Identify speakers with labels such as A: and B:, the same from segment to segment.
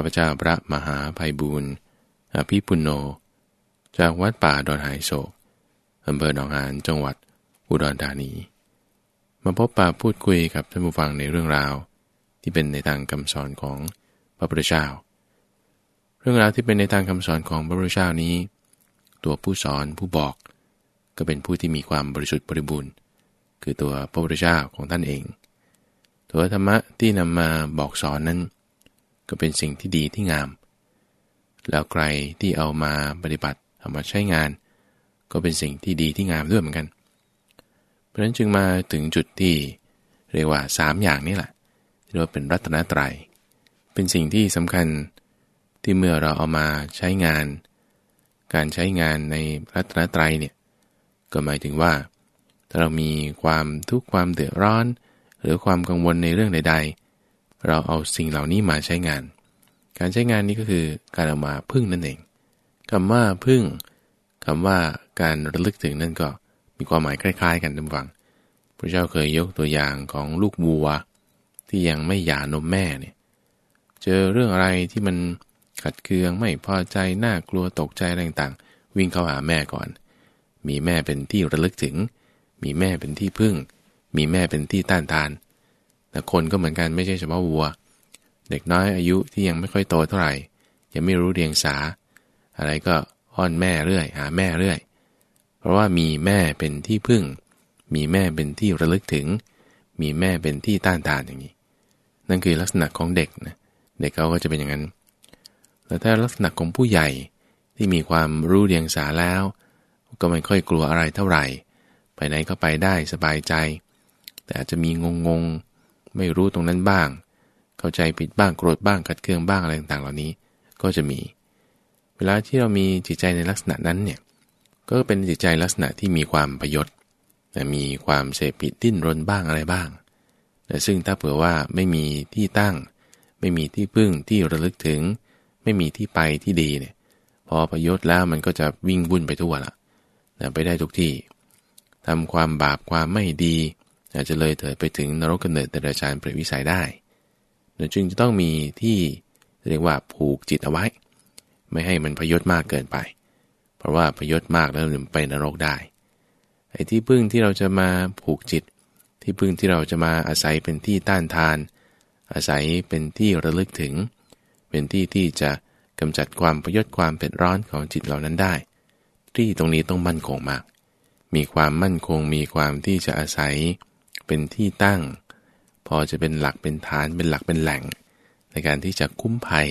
A: ข้าพเจ้าพระมหาภัยบูรณ์อภิปุโน จากวัดป่าดอนหายโศกอำเภอหนองหานจังหวัดอุดรธานี มาพบปะพูดคุยกับท่านผู้ฟังในเรื่องราว ที่เป็นในทางคำสอนของพระพุทธเจ้า เรื่องราวที่เป็นในทางคำสอนของพระพุทธเจ้านี้ ตัวผู้สอนผู้บอก ก็เป็นผู้ที่มีความบริสุทธิ์บริบูรณ์ คือตัวพระพุทธเจ้าของท่านเอง ตัวธรรมะที่นำมาบอกสอนนั้น ก็เป็นสิ่งที่ดีที่งาม แล้วใครที่เอามาปฏิบัติเอามาใช้งาน ก็เป็นสิ่งที่ดีที่งามด้วยเหมือนกัน เพราะฉะนั้นจึงมาถึงจุดที่เรียกว่าสามอย่างนี้แหละที่เรียกว่าเป็นรัตนตรยัย เป็นสิ่งที่สำคัญที่เมื่อเราเอามาใช้งาน การใช้งานในรัตนตรัยเนี่ยก็หมายถึงว่า ถ้าเรามีความทุกข์ความเดือดร้อน หรือความกังวลในเรื่องใด ๆ เราเอาสิ่งเหล่านี้มาใช้งาน การใช้งานนี้ก็คือการเอามาพึ่งนั่นเองคำว่าพึ่งคำว่าการระลึกถึงนั่นก็มีความหมายคล้าย ๆ กันทุกฝังพระเจ้าเคยยกตัวอย่างของลูกวัว ที่ยังไม่หย่านมแม่เนี่ยเจอเรื่องอะไรที่มันขัดเคืองไม่พอใจน่ากลัวตกใจอะไรต่างๆ วิ่งเข้าหาแม่ก่อน มีแม่เป็นที่ระลึกถึง มีแม่เป็นที่พึ่ง มีแม่เป็นที่ต้านทาน แต่คนก็เหมือนกันไม่ใช่เฉพาะวัว เด็กน้อยอายุที่ยังไม่ค่อยโตเท่าไหร่ ยังไม่รู้เรียงสา อะไรก็อ้อนแม่เรื่อย หาแม่เรื่อย เพราะว่ามีแม่เป็นที่พึ่ง มีแม่เป็นที่ระลึกถึง มีแม่เป็นที่ต้านทานอย่างนี้ นั่นคือลักษณะของเด็กนะเด็กเขาก็จะเป็นอย่างนั้นแต่ถ้าลักษณะของผู้ใหญ่ที่มีความรู้เรียงสาแล้ว ก็ไม่ค่อยกลัวอะไรเท่าไหร่ ไปไหนก็ไปได้สบายใจ แต่อาจจะมีงงง ไม่รู้ตรงนั้นบ้าง เข้าใจผิดบ้างโกรธบ้างขัดเคืองบ้างอะไรต่างๆ เหล่านี้ก็จะมี เวลาที่เรามีจิตใจในลักษณะนั้นเนี่ยก็เป็นจิตใจลักษณะที่มีความประยศแต่มีความเสพผิดดิ้นรนบ้างอะไรบ้างแต่ซึ่งถ้าเผื่อว่าไม่มีที่ตั้ง ไม่มีที่พึ่งที่ระลึกถึง ไม่มีที่ไปที่ดีเนี่ยพอประยศแล้วมันก็จะวิ่งวุ่นไปทั่วละนะไปได้ทุกที่ทำความบาปความไม่ดี อาจจะเลยเถิดไปถึงนรกกำเนิดเดรัจฉานเปรตวิสัยได้จึงจะต้องมีที่เรียกว่าผูกจิตเอาไว้ ไม่ให้มันพยศมากเกินไป เพราะว่าพยศมากแล้วมันไปนรกได้ไอ้ที่พึ่งที่เราจะมาผูกจิต ที่พึ่งที่เราจะมาอาศัยเป็นที่ต้านทาน อาศัยเป็นที่ระลึกถึง เป็นที่ที่จะกำจัดความประยศความเผ็ดร้อนของจิตเหล่านั้นได้ ที่ตรงนี้ต้องมั่นคงมาก มีความมั่นคงมีความที่จะอาศัย เป็นที่ตั้ง พอจะเป็นหลักเป็นฐานเป็นหลักเป็นแหล่ง ในการที่จะคุ้มภัย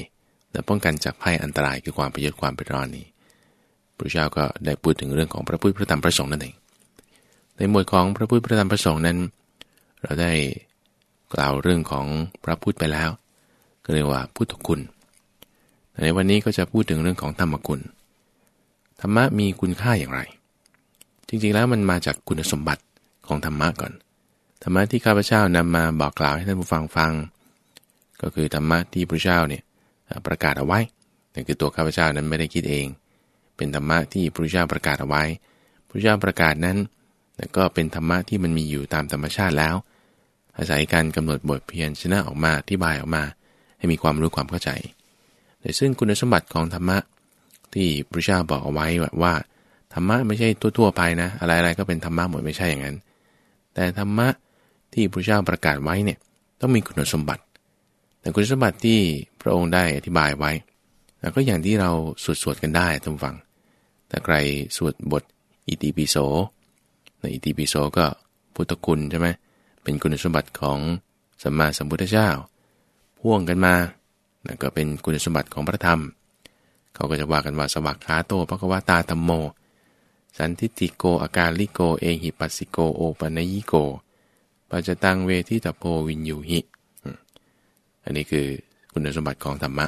A: และป้องกันจากภัยอันตรายคือความประยศความเผ็ดร้อนนี้พระเจ้าก็ได้พูดถึงเรื่องของพระพุทธพระธรรมพระสงฆ์นั่นเอง ในหมวดของพระพุทธพระธรรมพระสงฆ์นั้น เราได้กล่าวเรื่องของพระพุทธไปแล้ว ก็เรียกว่าพุทธคุณในวันนี้ก็จะพูดถึงเรื่องของธรรมคุณ ธรรมะมีคุณค่าอย่างไร จริงๆแล้วมันมาจากคุณสมบัติของธรรมะก่อน ธรรมะที่ข้าพเจ้านำมาบอกกล่าวให้ท่านผู้ฟังฟัง ก็คือธรรมะที่พระเจ้าเนี่ยประกาศเอาไว้นั่นคือตัวข้าพเจ้านั้นไม่ได้คิดเอง เป็นธรรมะที่พระเจ้าประกาศเอาไว้พระเจ้าประกาศนั้นก็เป็นธรรมะที่มันมีอยู่ตามธรรมชาติแล้ว อาศัยการกำหนดบทเพียรชนะออกมาที่บายออกมา ให้มีความรู้ความเข้าใจแต่ซึ่งคุณสมบัติของธรรมะที่พระเจ้าบอกเอาไว้ว่าธรรมะไม่ใช่ทั่วๆไปนะ อะไรๆก็เป็นธรรมะหมดไม่ใช่อย่างนั้น แต่ธรรมะ ที่พระเจ้าประกาศไว้เนี่ยต้องมีคุณสมบัติ แต่คุณสมบัติที่พระองค์ได้อธิบายไว้ แล้วก็อย่างที่เราสวดสวดกันได้ท่านฟัง แต่ใครสวดบทอิติปิโสในอิติปิโสก็พุทธคุณใช่ไหมเป็นคุณสมบัติของสัมมาสัมพุทธเจ้า พ่วงกันมาก็เป็นคุณสมบัติของพระธรรม เขาก็จะว่ากันว่าสวักขาโตพระกวาตาธรรมโม สันทิติโกอาการลิโก เอหิปัสสิโกโอปัญญิโก ปัจตังเวทิตโพวินยูหิ อันนี้คือคุณสมบัติของธรรมะ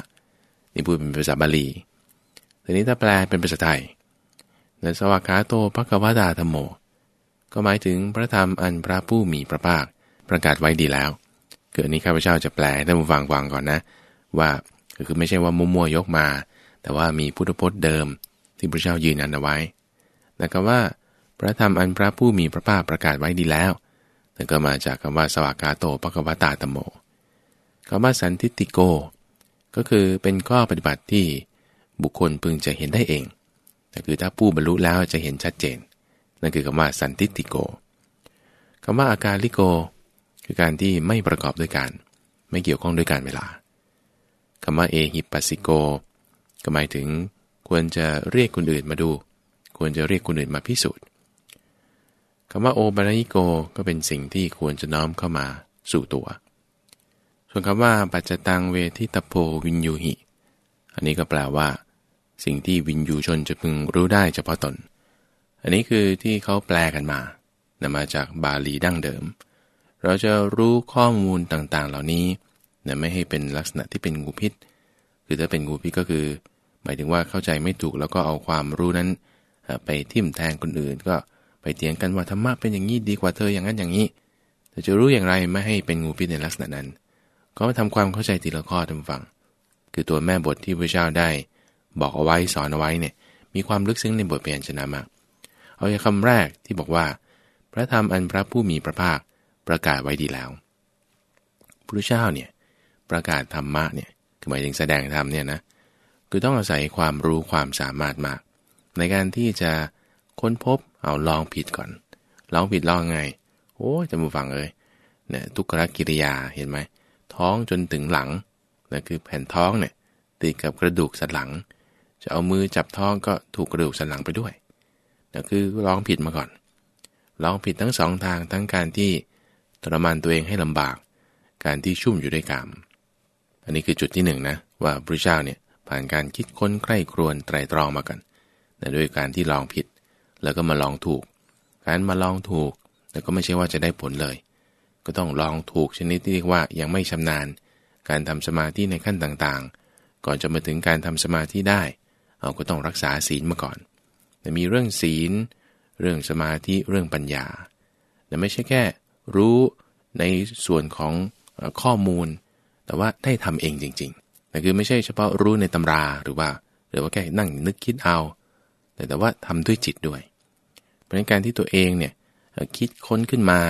A: นี่พูดเป็นภาษาบาลี ทีนี้ถ้าแปลเป็นภาษาไทยในสวากขาโตพระกวาตาธรรมโม ก็หมายถึงพระธรรมอันพระผู้มีพระภาคประกาศไว้ดีแล้วเกิดนี้ข้าพเจ้าจะแปลให้ท่านผู้ฟังฟังก่อนนะ ว่าคือไม่ใช่ว่ามั่วๆยกมา แต่ว่ามีพุทธพจน์เดิมที่พระเจ้ายืนยันเอาไว้แต่คำว่าพระธรรมอันพระผู้มีพระภาคประกาศไว้ดีแล้ว นั่นก็มาจากคำว่าสวากาโตปะกวตาตโมคำว่าสันทิติโก ก็คือเป็นข้อปฏิบัติที่บุคคลพึงจะเห็นได้เองแต่คือถ้าผู้บรรลุแล้วจะเห็นชัดเจน นั่นคือคำว่าสันติติโกคำว่าอาการลิโก คือการที่ไม่ประกอบด้วยการ ไม่เกี่ยวข้องด้วยการเวลาคำว่าเอหิปัสสิโก ก็หมายถึงควรจะเรียกคนอื่นมาดู ควรจะเรียกคนอื่นมาพิสูจน์ คำว่าโอบานิโกก็เป็นสิ่งที่ควรจะน้อมเข้ามาสู่ตัว ส่วนคำว่าปัจจตังเวทิตโพวินยูหิ อันนี้ก็แปลว่า สิ่งที่วินยูชนจะพึงรู้ได้เฉพาะตน อันนี้คือที่เขาแปลกันมานำมาจากบาลีดั้งเดิม เราจะรู้ข้อมูลต่างๆ เหล่านี้นะไม่ให้เป็นลักษณะที่เป็นงูพิษ คือถ้าเป็นงูพิษก็คือ หมายถึงว่าเข้าใจไม่ถูกแล้วก็เอาความรู้นั้น ไปทิ่มแทงคนอื่นก็ ไปเถียงกันว่าธรรมะเป็นอย่างนี้ดีกว่าเธออย่างนั้นอย่างนี้แต่จะรู้อย่างไรไม่ให้เป็นงูพิษในลักษณะนั้น ก็มาทำความเข้าใจทีละข้อทำฟัง คือตัวแม่บทที่พระเจ้าได้ บอกเอาไว้สอนเอาไว้เนี่ยมีความลึกซึ้งในบทเปลี่ยนชนะมาก เอาอย่างคำแรกที่บอกว่า พระธรรมอันพระผู้มีพระภาคประกาศไว้ดีแล้วพระเจ้าเนี่ยประกาศธรรมะเนี่ยคือหมายถึงแสดงธรรมเนี่ยนะคือต้องอาศัยความรู้ความสามารถมาก ในการที่จะค้นพบ เอาลองผิดก่อน ลองผิดลองไง โอ้จะมาฟังเลยเนี่ยทุกขกิริยาเห็นไหม ท้องจนถึงหลังนั่นคือแผ่นท้องเนี่ยติดกับกระดูกสันหลัง จะเอามือจับท้องก็ถูกกระดูกสันหลังไปด้วยนั่นคือลองผิดมาก่อน ลองผิดทั้งสองทางทั้งการที่ทรมานตัวเองให้ลำบาก การที่ชุ่มอยู่ด้วยกรรม อันนี้คือจุดที่หนึ่งนะว่าพระเจ้าเนี่ยผ่านการคิดค้นใคร่ครวญไตรตรองมากันแต่ด้วยการที่ลองผิด แล้วก็มาลองถูก การมาลองถูกแล้วก็ไม่ใช่ว่าจะได้ผลเลย ก็ต้องลองถูกชนิดที่เรียกว่ายังไม่ชำนาญ การทำสมาธิในขั้นต่างๆ ก่อนจะมาถึงการทำสมาธิได้เราก็ต้องรักษาศีลมาก่อน แต่มีเรื่องศีล เรื่องสมาธิเรื่องปัญญาแต่ไม่ใช่แค่รู้ในส่วนของข้อมูล แต่ว่าได้ทำเองจริงๆแต่คือไม่ใช่เฉพาะรู้ในตำราหรือว่า หรือว่าแค่นั่งนึกคิดเอา แต่แต่ว่าทำด้วยจิตด้วย ราะการที่ตัวเองเนี่ยคิดค้นขึ้นมา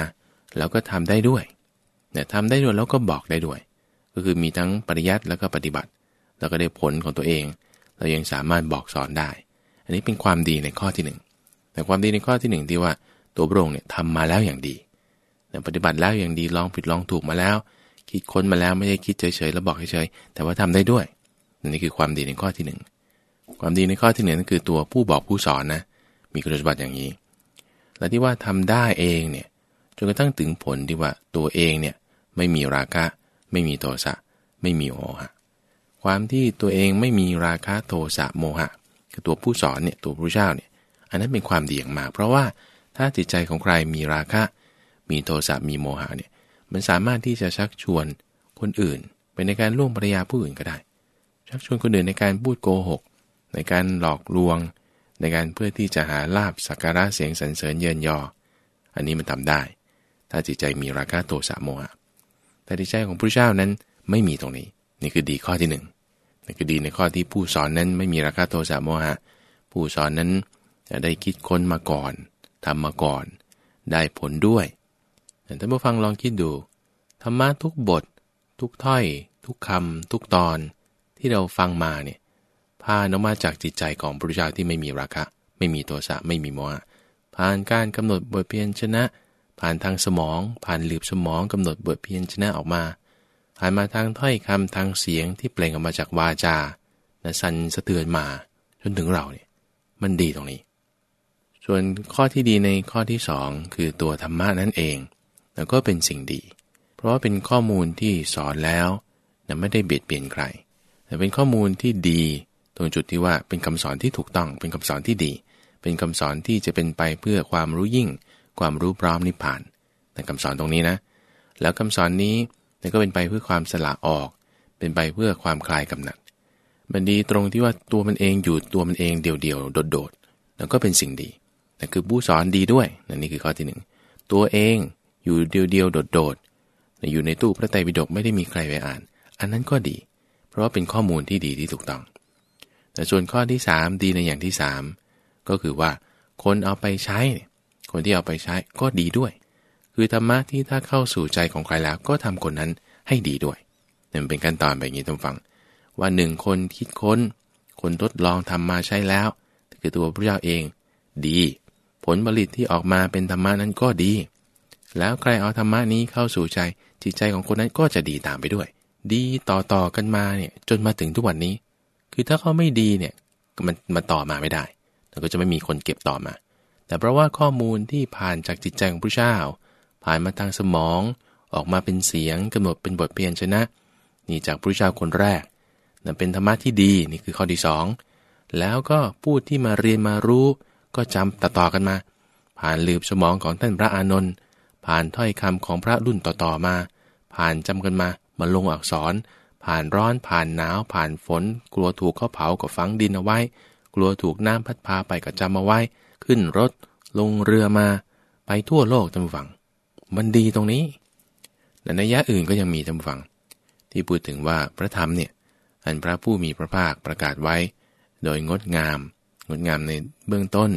A: แล้วก็ทำได้ด้วยเนี่ยทำได้ด้วยแล้วก็บอกได้ด้วย ก็คือมีทั้งปริยัติแล้วก็ปฏิบัติ แล้วก็ได้ผลของตัวเอง เรายังสามารถบอกสอนได้ อันนี้เป็นความดีในข้อที่ 1 แต่ความดีในข้อที่ 1 ที่ว่าตัวพระองค์เนี่ยทำมาแล้วอย่างดีปฏิบัติแล้วอย่างดีลองผิดลองถูกมาแล้ว คิดค้นมาแล้วไม่ได้คิดเฉยๆแล้วบอกเฉยๆแต่ว่าทำได้ด้วยนี่คือความดีในข้อที่ 1 ความดีในข้อที่หนึ่งนั่นคือตัวผู้บอกผู้สอนนะมีคุณสมบัติอย่างนี้ และที่ว่าทำได้เองเนี่ยจนกระทั่งถึงผลที่ว่าตัวเองเนี่ยไม่มีราคะ ไม่มีโทสะไม่มีโมหะ ความที่ตัวเองไม่มีราคะโทสะโมหะคือตัวผู้สอนเนี่ยตัวพระเจ้าเนี่ยอันนั้นเป็นความดีอย่างมาก เพราะว่าถ้าจิตใจของใครมีราคะ มีโทสะมีโมหะเนี่ยมันสามารถที่จะชักชวนคนอื่นไปในการล่วงภรรยาผู้อื่นก็ได้ ชักชวนคนอื่นในการพูดโกหก ในการหลอกลวง ในการเพื่อที่จะหาลาบสักการะเสียงสรรเสริญเยินยอ อันนี้มันทำได้ ถ้าจิตใจมีราคะโทสะโมหะแต่จิตใจของพระเจ้านั้นไม่มีตรงนี้ นี่คือดีข้อที่หนึ่งนี่คือดีในข้อที่ผู้สอนนั้นไม่มีราคะโทสะโมหะ ผู้สอนนั้นได้คิดค้นมาก่อนทำมาก่อน ได้ผลด้วยท่านผู้ฟังลองคิดดูธรรมะทุกบท ทุกถ้อย ทุกคำทุกตอนที่เราฟังมาเนี่ย พานออกมาจากจิตใจของพระเจ้าที่ไม่มีราคะ ไม่มีตัวสะไม่มีโมหะผ่านการกำหนดบทเพียนชนะ ผ่านทางสมอง ผ่านหลืบสมองกำหนดบทเพียนชนะออกมาผ่านมาทางถ้อยคำทางเสียงที่เปล่งออกมาจากวาจาและสั่นสะเทือนมาจนถึงเราเนี่ยมันดีตรงนี้ ส่วนข้อที่ดีในข้อที่สองคือตัวธรรมะนั่นเองแล้วก็เป็นสิ่งดี เพราะว่าเป็นข้อมูลที่สอนแล้วนะไม่ได้เบียดเบียนใคร แต่เป็นข้อมูลที่ดี รงจุดที่ว่าเป็นคำสอนที่ถูกต้อง เป็นคำสอนที่ดี เป็นคำสอนที่จะเป็นไปเพื่อความรู้ยิ่ง ความรู้พร้อมนิพพานแต่คำสอนตรงนี้นะ แล้วคำสอนนี้ก็เป็นไปเพื่อความสละออก เป็นไปเพื่อความคลายกำหนัด มันดีตรงที่ว่าตัวมันเองอยู่ตัวมันเองเดี่ยวๆโดดๆแล้วก็เป็นสิ่งดีแต่คือผู้สอนดีด้วยนี่คือข้อที่หนึ่งตัวเองอยู่เดียวๆโดดๆอยู่ในตู้พระไตรปิฎกไม่ได้มีใครไปอ่าน อันนั้นก็ดี เพราะว่าเป็นข้อมูลที่ดีที่ถูกต้อง แต่ส่วนข้อที่ 3 ดีในอย่างที่ 3 ก็คือว่าคนเอาไปใช้ คนที่เอาไปใช้ก็ดีด้วย คือธรรมะที่ถ้าเข้าสู่ใจของใครแล้วก็ทำคนนั้นให้ดีด้วยนี่เป็นขั้นตอนแบบนี้ท่านฟัง ว่าหนึ่งคนคิดค้น คนทดลองทำมาใช้แล้ว คือตัวพระเจ้าเองดี ผลผลิตที่ออกมาเป็นธรรมะนั้นก็ดี แล้วใครเอาธรรมะนี้เข้าสู่ใจจิตใจของคนนั้นก็จะดีตามไปด้วย ดีต่อต่อกันมาเนี่ยจนมาถึงทุกวันนี้ คือถ้าเขาไม่ดีเนี่ยมันมาต่อมาไม่ได้แล้วก็จะไม่มีคนเก็บต่อมา แต่เพราะว่าข้อมูลที่ผ่านจากจิตใจของพระเจ้า ผ่านมาทางสมอง ออกมาเป็นเสียงกำหนดเป็นบทเพียนชนะ นี่จากพระเจ้าคนแรกนั่นเป็นธรรมะที่ดีนี่คือข้อที่สองแล้วก็ผู้ที่มาเรียนมารู้ ก็จำต่อๆกันมา ผ่านลืบสมองของท่านพระอานนท์ผ่านถ้อยคำของพระรุ่นต่อๆมา ผ่านจำกันมามาลงอักษร ผ่านร้อนผ่านหนาวผ่านฝน กลัวถูกเขาเผาก็ฝังดินเอาไว้ กลัวถูกน้ำพัดพาไปก็จำเอาไว้ ขึ้นรถ ลงเรือมา ไปทั่วโลกจำฝัง มันดีตรงนี้แต่ในยะอื่นก็ยังมีจำฝัง ที่พูดถึงว่าพระธรรมเนี่ยอันพระผู้มีพระภาคประกาศไว้ โดยงดงาม งดงามในเบื้องต้น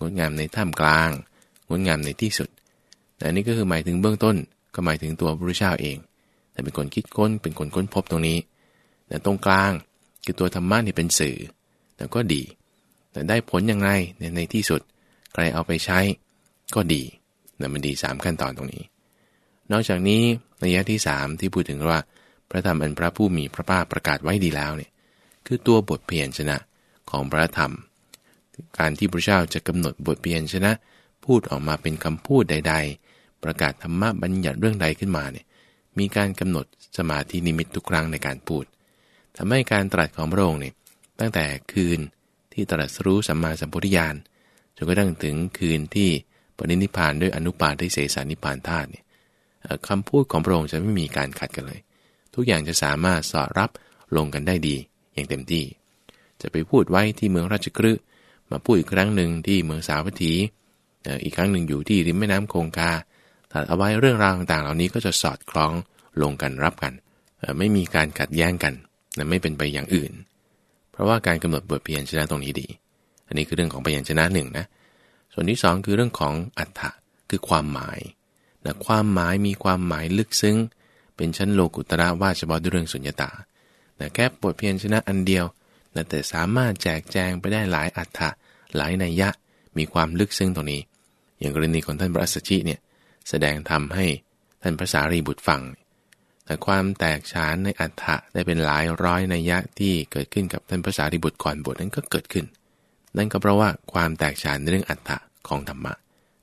A: งดงามในท่ามกลาง งดงามในที่สุดแต่นี่ก็คือหมายถึงเบื้องต้น ก็หมายถึงตัวพระเจ้าเอง แต่เป็นคนคิดค้นเป็นคนค้นพบตรงนี้แต่ตรงกลางคือตัวธรรมะนี่เป็นสื่อ แต่ก็ดี แต่ได้ผลอย่างไรในที่สุด ใครเอาไปใช้ก็ดีแต่มันดี 3 ขั้นตอนตรงนี้ นอกจากนี้ระยะที่ 3 ที่พูดถึงว่า พระธรรมอันพระผู้มีพระภาคประกาศไว้ดีแล้วเนี่ยคือตัวบทเพียรชนะของพระธรรม การที่พระเจ้าจะกำหนดบทเพียรชนะ พูดออกมาเป็นคำพูดใด ๆ ประกาศธรรมะบัญญัติเรื่องใดขึ้นมาเนี่ย มีการกำหนดสมาธินิมิตทุกครั้งในการพูดทำให้การตรัสของพระองค์เนี่ยตั้งแต่คืนที่ตรัสรู้สัมมาสัมพุทธญาณจนกระทั่งถึงคืนที่ปรินิพานด้วยอนุปาทิเสสานิพานธาตุเนี่ยคำพูดของพระองค์จะไม่มีการขัดกันเลย ทุกอย่างจะสามารถสอดรับลงกันได้ดี อย่างเต็มที่ จะไปพูดไว้ที่เมืองราชกฤห์มาพูดอีกครั้งหนึ่งที่เมืองสาวัตถีอีกครั้งหนึ่งอยู่ที่ริมแม่น้ำคงคา ตัดเอาไว้เรื่องราวต่างๆ เหล่านี้ก็จะสอดคล้องลงกันรับกัน ไม่มีการขัดแย้งกันไม่เป็นไปอย่างอื่น เพราะว่าการกำหนดบทเพียนชนะตรงนี้ดี อันนี้คือเรื่องของพยัญชนะหนึ่งนะ ส่วนที่สองคือเรื่องของอัฏฐะคือความหมายนะความหมายมีความหมายลึกซึ้ง เป็นชั้นโลกุตระว่าเฉพาะด้วยเรื่องสุญญตาแต่แค่บทเพียรชนะอันเดียวแต่สามารถแจกแจงไปได้หลายอัฏฐะหลายนัยยะ มีความลึกซึ้งตรงนี้ อย่างกรณีของท่านพระสัชชิเนี่ย แสดงทำให้ท่านพระสารีบุตรฟัง แต่ความแตกฉานในอัฏฐะได้เป็นหลายร้อยนัยยะที่เกิดขึ้นกับท่านพระสารีบุตรก่อนบทนั้นก็เกิดขึ้น นั่นก็เพราะว่าความแตกฉานในเรื่องอัฏฐะของธรรมะ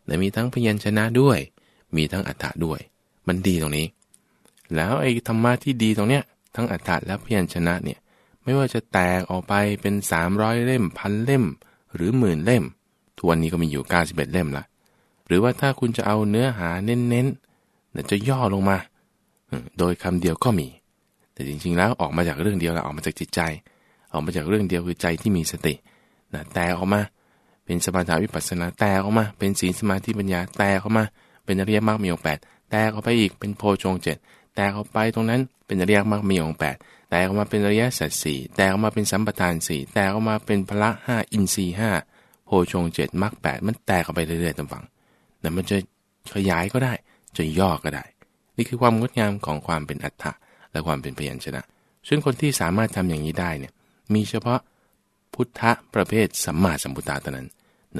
A: แต่มีทั้งพยัญชนะด้วย มีทั้งอัฏฐะด้วย มันดีตรงนี้ แล้วไอ้ธรรมะที่ดีตรงเนี้ยทั้งอัฏฐะและพยัญชนะเนี่ยไม่ว่าจะแตกออกไปเป็น 300 เล่มพันเล่ม หรือหมื่นเล่ม ทุกวันนี้ก็มีอยู่ 91 เล่มละ รือว่าถ้าคุณจะเอาเนื้อหาเน้นๆเนี่ยจะย่อลงมา โดยคำเดียวก็มี แต่จริงๆ แล้วออกมาจากเรื่องเดียวแล้วออกมาจากจิตใจ ออกมาจากเรื่องเดียวคือใจที่มีสตินะแตกออกมา เป็นสมาธิวิปัสสนาแตกออกมา เป็นศีลสมาธิปัญญาแตกออกมา เป็นอริยมรรคมีองค์แปดแตกออกไปอีกเป็นโพชงเจ็ดแตกออกไปตรงนั้นเป็นอริยมรรคมีองค์แปดแตกออกมาเป็นอริยสัจสี่แตกออกมาเป็นสัมปทานสี่แตกออกมาเป็นพละห้าอินทรีห้าโพชงเจ็ดมรรคแปดมันแตกออกไปเรื่อยๆตามฝัง แต่มันจะขยายก็ได้ จะย่อก็ได้ นี่คือความงดงามของความเป็นอัฏฐะและความเป็นพยัญชนะ ซึ่งคนที่สามารถทำอย่างนี้ได้เนี่ยมีเฉพาะพุทธประเภทสัมมาสัมพุทธะเท่านั้น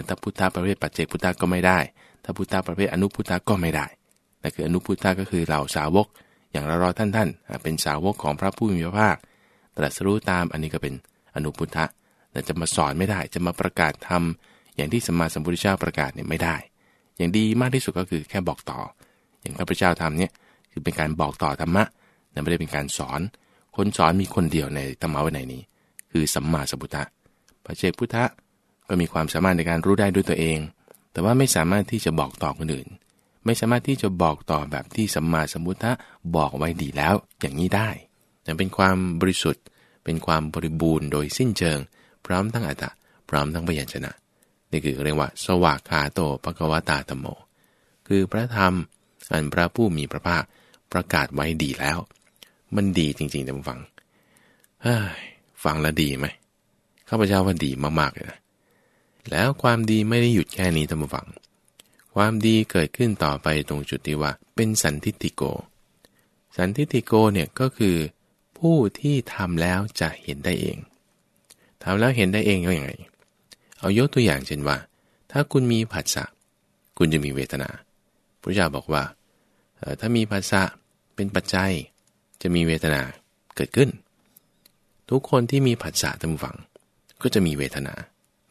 A: ถ้าพุทธะประเภทปัจเจกพุทธะก็ไม่ได้ ถ้าพุทธะประเภทอนุพุทธะก็ไม่ได้นั่นคืออนุพุทธะก็คือเหล่าสาวก อย่างเรารอท่านท่านเป็นสาวกของพระผู้มีพระภาค ตรัสรู้ตามอันนี้ก็เป็นอนุพุทธะแต่จะมาสอนไม่ได้ จะมาประกาศทำอย่างที่สัมมาสัมพุทธเจ้าประกาศเนี่ยไม่ได้ อย่างดีมากที่สุดก็คือแค่บอกต่อ อย่างข้าพเจ้าทำเนี่ยคือเป็นการบอกต่อธรรมะแต่ไม่ได้เป็นการสอน คนสอนมีคนเดียวในธรรมะวันไหนนี้ คือสัมมาสัมพุทธะพระเจ้าพุทธะก็มีความสามารถในการรู้ได้ด้วยตัวเอง แต่ว่าไม่สามารถที่จะบอกต่อคนอื่น ไม่สามารถที่จะบอกต่อแบบที่สัมมาสัมพุทธะบอกไว้ดีแล้วอย่างนี้ได้แต่เป็นความบริสุทธิ์ เป็นความบริบูรณ์โดยสิ้นเชิง พร้อมทั้งอัตตะพร้อมทั้งพยัญชนะ นี่คือเรียกว่า สวากขาโตปะกวตาธรรมโม คือพระธรรมอันพระผู้มีพระภาคประกาศไว้ดีแล้ว มันดีจริงๆท่านฟังฟังแล้วดีไหมข้าพเจ้าว่าดีมากๆเลยนะแล้วความดีไม่ได้หยุดแค่นี้ท่านฟัง ความดีเกิดขึ้นต่อไปตรงจุดที่ว่า เป็นสันทิติโก สันทิติโกเนี่ยก็คือผผู้ที่ทำแล้วจะเห็นได้เองทำแล้วเห็นได้เองก็ยังไง เอายกตัวอย่างเช่นว่า ถ้าคุณมีผัสสะคุณจะมีเวทนาพระเจ้าบอกว่าถ้ามีผัสสะเป็นปัจจัยจะมีเวทนาเกิดขึ้น ทุกคนที่มีผัสสะทำฝัง ก็จะมีเวทนา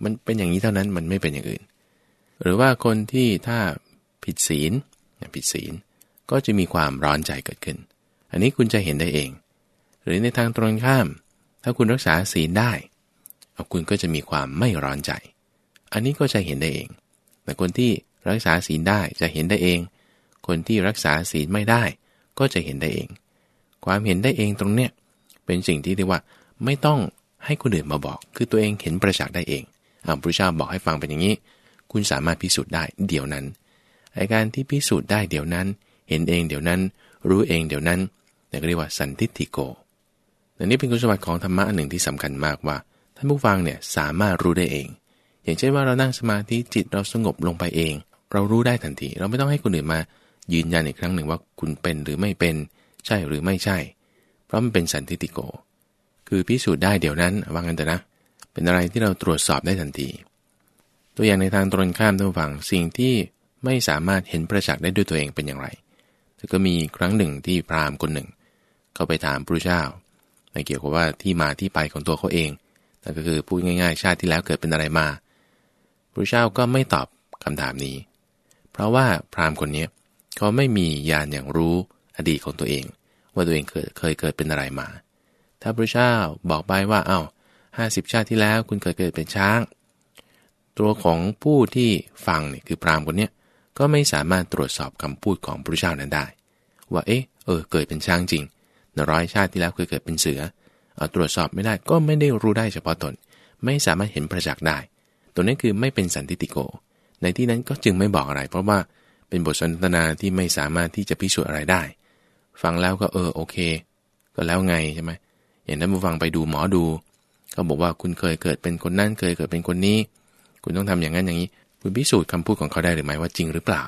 A: มันเป็นอย่างนี้เท่านั้นมันไม่เป็นอย่างอื่น หรือว่าคนที่ถ้าผิดศีลผิดศีลก็จะมีความร้อนใจเกิดขึ้น อันนี้คุณจะเห็นได้เอง หรือในทางตรงข้าม ถ้าคุณรักษาศีลได้ คุณก็จะมีความไม่ร้อนใจ อันนี้ก็จะเห็นได้เอง แต่คนที่รักษาศีลได้จะเห็นได้เอง คนที่รักษาศีลไม่ได้ ก็จะเห็นได้เอง ความเห็นได้เองตรงเนี้ยเป็นสิ่งที่เรียกว่าไม่ต้องให้คนอื่นมาบอก คือตัวเองเห็นประจักษ์ได้เองอาพระเจ้าบอกให้ฟังเป็นอย่างนี้ คุณสามารถพิสูจน์ได้เดี๋ยวนั้นไอการที่พิสูจน์ได้เดี๋ยวนั้น เห็นเองเดี๋ยวนั้น รู้เองเดี๋ยวนั้นนี่ก็เรียกว่าสันติติโกอันนี้เป็นคุณสมบัติของธรรมะอันหนึ่งที่สำคัญมากว่า ท่านผู้ฟังเนี่ยสามารถรู้ได้เอง อย่างเช่นว่าเรานั่งสมาธิจิตเราสงบลงไปเอง เรารู้ได้ทันที เราไม่ต้องให้คนอื่นมายืนยันอีกครั้งหนึ่งว่าคุณเป็นหรือไม่เป็น ใช่หรือไม่ใช่ เพราะมันเป็นสันติติโก คือพิสูจน์ได้เดี๋ยวนั้นว่างันแต่นะ เป็นอะไรที่เราตรวจสอบได้ทันที ตัวอย่างในทางตรงข้ามท่านผู้ฟังสิ่งที่ไม่สามารถเห็นประจักษ์ได้ด้วยตัวเองเป็นอย่างไรแต่ก็มีครั้งหนึ่งที่พราหมณ์คนหนึ่ง เขาไปถามพระเจ้าในเกี่ยวกับว่าที่มาที่ไปของตัวเขาเอง นั่นก็คือพูดง่ายๆ ชาติที่แล้วเกิดเป็นอะไรมาพระเจ้าก็ไม่ตอบคำถามนี้ เพราะว่าพราหมณ์คนนี้เขาไม่มีญาณอย่างรู้อดีตของตัวเอง ว่าตัวเองเคยเคยเกิดเป็นอะไรมา ถ้าพระเจ้าบอกไปว่าเอา้าห้าสิบชาติที่แล้วคุณเคยเกิดเป็นช้าง ตัวของผู้ที่ฟังเนี่ยคือพราหมณ์คนนี้ก็ไม่สามารถตรวจสอบคำพูดของพระเจ้านั้นได้ ว่าเอ๊ะเออเกิดเป็นช้างจริงนร้อยชาติที่แล้วเคยเกิดเป็นเสือ ตรวจสอบไม่ได้ก็ไม่ได้รู้ได้เฉพาะตน ไม่สามารถเห็นประจักษ์ได้ ตัวนี้คือไม่เป็นสันติติโก ในที่นั้นก็จึงไม่บอกอะไร เพราะว่าเป็นบทสนทนาที่ไม่สามารถที่จะพิสูจน์อะไรได้ ฟังแล้วก็เออโอเค ก็แล้วไงใช่ไหมอย่างนั้นผู้ฟังไปดูหมอดูเขาบอกว่าคุณเคยเกิดเป็นคนนั้นเคยเกิดเป็นคนนี้ คุณต้องทำอย่างนั้นอย่างนี้ คุณพิสูจน์คำพูดของเขาได้หรือไม่ว่าจริงหรือเปล่า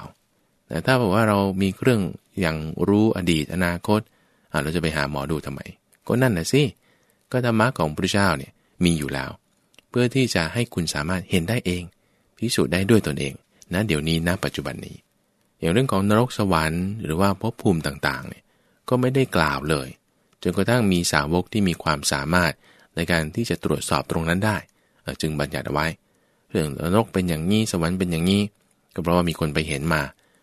A: แต่ถ้าบอกว่าเรามีเครื่องอย่างรู้อดีตอนาคตเราจะไปหาหมอดูทำไม ก็นั่นแหละสิ ก็ธรรมะของพระเจ้าเนี่ยมีอยู่แล้ว เพื่อที่จะให้คุณสามารถเห็นได้เอง พิสูจน์ได้ด้วยตนเองนะเดี๋ยวนี้ณปัจจุบันนี้ อย่างเรื่องของนรกสวรรค์หรือว่าภพภูมิต่างๆเนี่ยก็ไม่ได้กล่าวเลย จนกระทั่งมีสาวกที่มีความสามารถในการที่จะตรวจสอบตรงนั้นได้ จึงบัญญัติเอาไว้ เรื่องนรกเป็นอย่างนี้สวรรค์เป็นอย่างนี้ ก็เพราะว่ามีคนไปเห็นมา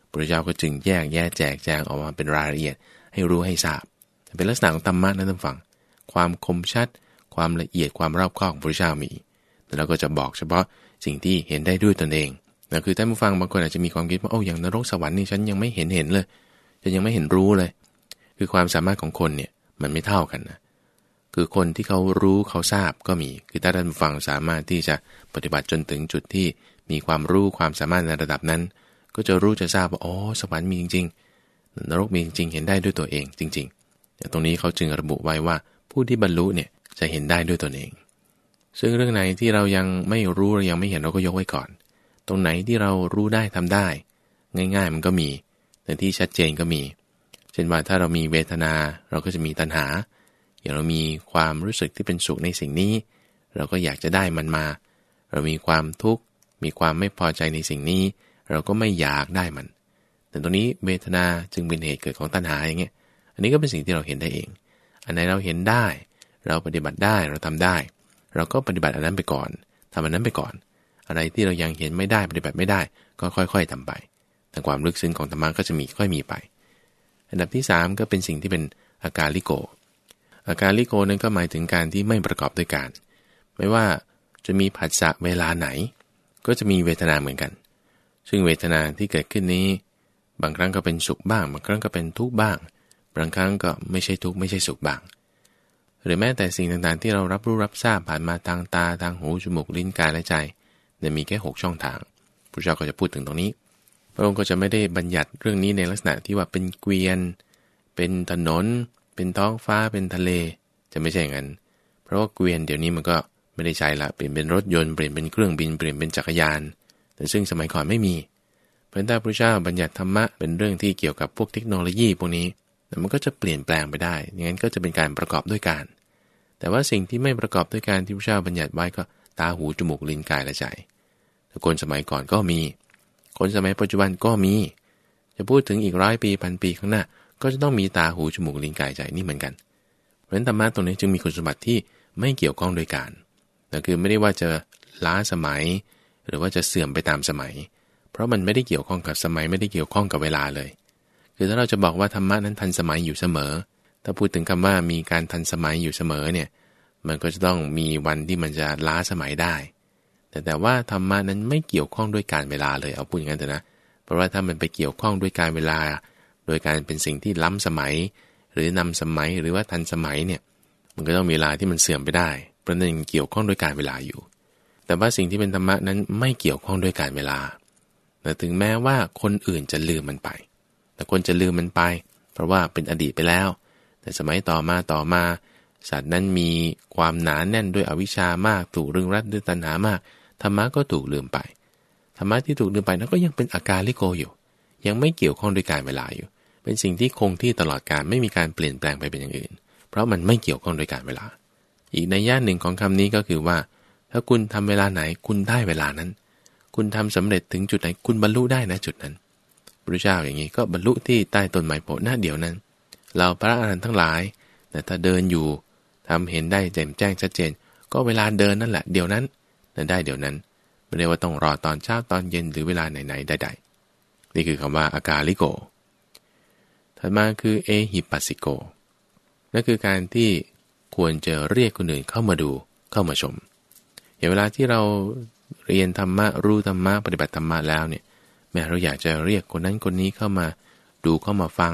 A: พระเจ้าก็จึงแยกแยะแจกแจงออกมาเป็นรายละเอียด ให้รู้ให้ทราบเป็นลักษณะของธรรมะนะท่านฟัง ความคมชัด ความละเอียดความรอบคอบของพระเจ้ามี แต่เราก็จะบอกเฉพาะสิ่งที่เห็นได้ด้วยตนเองนะคือท่านผู้ฟังบางคนอาจจะมีความคิดว่าโอ้อย่างนรกสวรรค์นี่ฉันยังไม่เห็นเห็นเลยจะยังไม่เห็นรู้เลย คือความสามารถของคนเนี่ยมันไม่เท่ากันนะคือคนที่เขารู้เขาทราบก็มี คือถ้าท่านฟังสามารถที่จะปฏิบัติจนถึงจุดที่มีความรู้ความสามารถในระดับนั้น ก็จะรู้จะทราบว่าอ๋อสวรรค์มีจริงๆนรกมีจริงๆเห็นได้ด้วยตัวเองจริงๆตรงนี้เขาจึงระบุไว้ว่า ผู้ที่บรรลุเนี่ยจะเห็นได้ด้วยตนเอง ซึ่งเรื่องไหนที่เรายังไม่รู้เรายังไม่เห็นเราก็ยกไว้ก่อน ตรงไหนที่เรารู้ได้ทำได้ ง่าย ๆ มันก็มี แต่ที่ชัดเจนก็มี เช่นว่าถ้าเรามีเวทนาเราก็จะมีตัณหา อย่างเรามีความรู้สึกที่เป็นสุขในสิ่งนี้ เราก็อยากจะได้มันมา เรามีความทุกข์มีความไม่พอใจในสิ่งนี้ เราก็ไม่อยากได้มัน แต่ตรงนี้เวทนาจึงเป็นเหตุเกิดของตัณหาอย่างเงี้ย อันนี้ก็เป็นสิ่งที่เราเห็นได้เอง อันไหนเราเห็นได้ เราปฏิบัติได้เราทำได้ เราก็ปฏิบัติอันนั้นไปก่อนทำอันนั้นไปก่อน อะไรที่เรายังเห็นไม่ได้ปฏิบัติไม่ได้ ก็ค่อย ๆทำไปแต่ความลึกซึ้งของธรรมะก็จะมีค่อยมีไป อันดับที่ 3 ก็เป็นสิ่งที่เป็นอาการลิโก อาการลิโกนั้นก็หมายถึงการที่ไม่ประกอบด้วยการ ไม่ว่าจะมีผัสสะเวลาไหน ก็จะมีเวทนาเหมือนกัน ซึ่งเวทนาที่เกิดขึ้นนี้ บางครั้งก็เป็นสุขบ้าง บางครั้งก็เป็นทุกข์บ้าง บางครั้งก็ไม่ใช่ทุกข์ไม่ใช่สุขบาง หรือแม้แต่สิ่งต่างๆ ที่เรารับรู้รับทราบผ่านมาทางตาทางหูจมูกลิ้นกายและใจเนี่ยมีแค่ 6 ช่องทางพระเจ้าก็จะพูดถึงตรงนี้ พระองค์ก็จะไม่ได้บัญญัติเรื่องนี้ในลักษณะที่ว่าเป็นเกวียน เป็นถนน เป็นท้องฟ้าเป็นทะเล จะไม่ใช่อย่างนั้น เพราะว่าเกวียนเดี๋ยวนี้มันก็ไม่ได้ใช้ละเปลี่ยนเป็นรถยนต์เปลี่ยนเป็นเครื่องบินเปลี่ยนเป็นจักรยาน แต่ซึ่งสมัยก่อนไม่มีเพราะถ้าพระเจ้าบัญญัติธรรมะเป็นเรื่องที่เกี่ยวกับพวกเทคโนโลยีพวกนี้ มันก็จะเปลี่ยนแปลงไปได้อย่างนั้นก็จะเป็นการประกอบด้วยการ แต่ว่าสิ่งที่ไม่ประกอบด้วยการที่พระเจ้าบัญญัติไว้ก็ตาหูจมูกลิ้นกายและใจแต่คนสมัยก่อนก็มี คนสมัยปัจจุบันก็มี จะพูดถึงอีกร้อยปีพันปีข้างหน้า ก็จะต้องมีตาหูจมูกลิ้นกายใจนี่เหมือนกัน เพราะฉะนั้นธรรมะตรงนี้จึงมีคุณสมบัติที่ไม่เกี่ยวข้องโดยการนั่นคือไม่ได้ว่าจะล้าสมัย หรือว่าจะเสื่อมไปตามสมัย เพราะมันไม่ได้เกี่ยวข้องกับสมัยไม่ได้เกี่ยวข้องกับเวลาเลย คือถ้าเราจะบอกว่าธรรมะนั้นทันสมัยอยู่เสมอ ถ้าพูดถึงคำว่ามีการทันสมัยอยู่เสมอเนี่ยมันก็จะต้องมีวันที่มันจะล้าสมัยได้ แต่แต่ว่าธรรมะนั้นไม่เกี่ยวข้องด้วยการเวลาเลยเอาพูดอย่างนั้นเถอะนะ เพราะว่าถ้ามันไปเกี่ยวข้องด้วยการเวลา โดยการเป็นสิ่งที่ล้ำสมัย หรือนำสมัยหรือว่าทันสมัยเนี่ยมันก็ต้องมีเวลาที่มันเสื่อมไปได้เพราะนั่นเกี่ยวข้องด้วยการเวลาอยู่ แต่ว่าสิ่งที่เป็นธรรมะนั้นไม่เกี่ยวข้องด้วยการเวลาแต่ถึงแม้ว่าคนอื่นจะลืมมันไป แต่คนจะลืมมันไป เพราะว่าเป็นอดีตไปแล้ว แต่สมัยต่อมาต่อมาสัตว์นั้นมีความหนาแน่นด้วยอวิชามากถูกรึงรัดด้วยตัณหามากธรรมะก็ถูกลืมไปธรรมะที่ถูกลืมไปนั้นก็ยังเป็นอาการลิโกอยู่ ยังไม่เกี่ยวข้องด้วยการเวลาอยู่ เป็นสิ่งที่คงที่ตลอดการไม่มีการเปลี่ยนแปลงไปเป็นอย่างอื่น เพราะมันไม่เกี่ยวข้องด้วยการเวลา อีกในย่านหนึ่งของคำนี้ก็คือว่า ถ้าคุณทำเวลาไหนคุณได้เวลานั้น คุณทำสำเร็จถึงจุดไหนคุณบรรลุได้นะจุดนั้น พระเจ้าอย่างนี้ก็บรรลุที่ใต้ต้นไม้โพหน้าเดียวนั้น เราพระอรหันต์ทั้งหลายแต่ถ้าเดินอยู่ทำเห็นได้แจ่มแจ้งชัดเจน ก็เวลาเดินนั่นแหละเดี๋ยวนั้นนั่นได้เดี๋ยวนั้น ไม่ได้ว่าต้องรอตอนเช้าตอนเย็นหรือเวลาไหนๆใดๆนี่คือคำว่าอากาลิโก ถัดมาคือเอหิปัสสิโก นั่นคือการที่ควรจะเรียกคนอื่นเข้ามาดูเข้ามาชม อย่างเวลาที่เราเรียนธรรมะรู้ธรรมะปฏิบัติธรรมะแล้วเนี่ย แม้เราอยากจะเรียกคนนั้นคนนี้เข้ามาดูเข้ามาฟัง